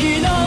again.